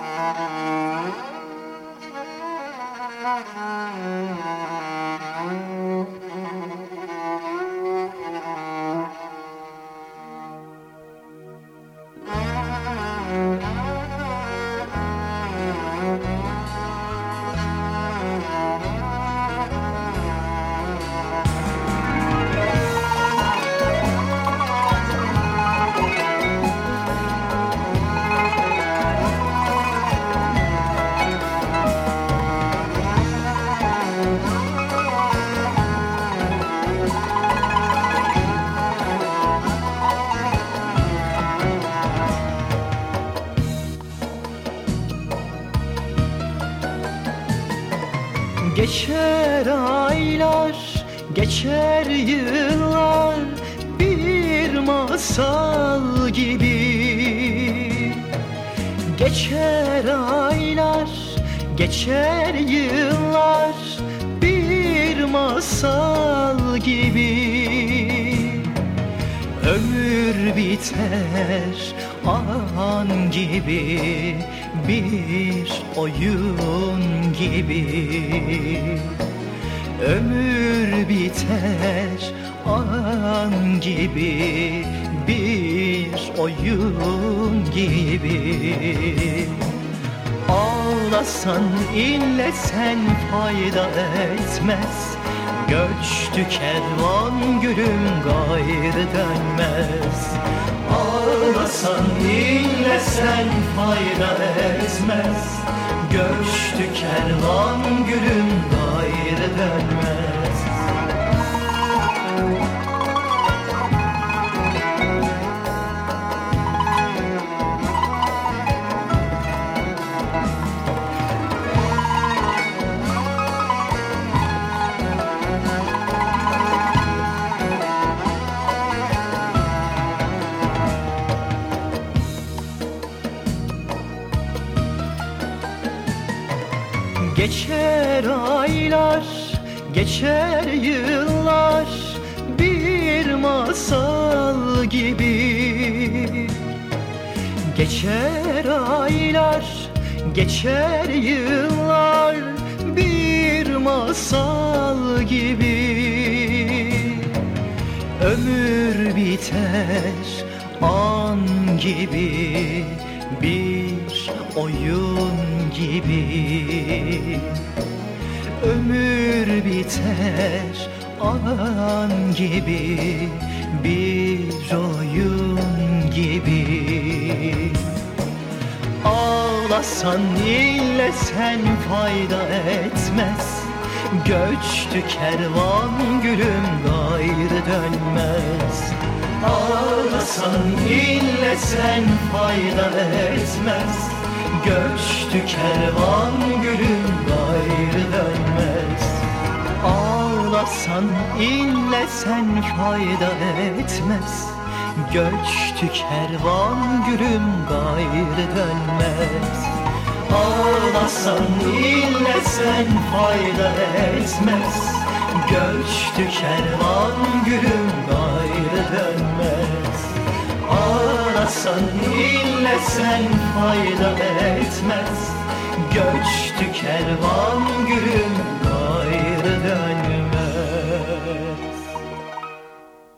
Música Geçer aylar, geçer yıllar Bir masal gibi. Geçer aylar, geçer yıllar Bir masal gibi. Ömür biter an gibi Bir oyun gibi. Ömür biter an gibi Bir oyun gibi. Ağlasan inlesen fayda etmez. Göçtü kervan gülüm gayrı dönmez Ağlasan inlesen fayda etmez Göçtü kervan gülüm gayrı dönmez Geçer aylar, geçer yıllar Bir masal gibi. Geçer aylar, geçer yıllar Bir masal gibi. Ömür biter an gibi Bir oyun gibi. Ömür biter an gibi Bir oyun gibi. Ağlasan inlesen fayda etmez. Göçtü kervan gülüm gayrı dönmez Ağlasan inlesen fayda etmez. Göçtü kervan gülüm gayrı dönmez. Ağlasan inlesen fayda etmez. Göçtü kervan gülüm gayrı dönmez. Ağlasan inlesen fayda etmez. Göçtü kervan gülüm dinlesen fayda etmez. Göçtü kervan gülüm gayrı dön.